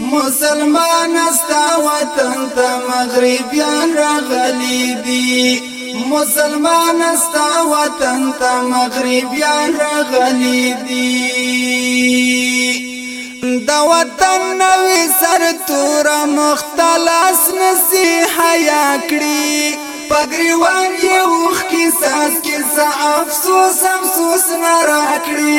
مسلمان ستا وطن ته مغربیان راغلی دی مسلمان ستا وطن ته مغربیان راغلی دی دا وطن نوی سر تور مختلس نسی حیا کړی پګریوان یو خ کی سات کی افسوس افسوس نه راکړي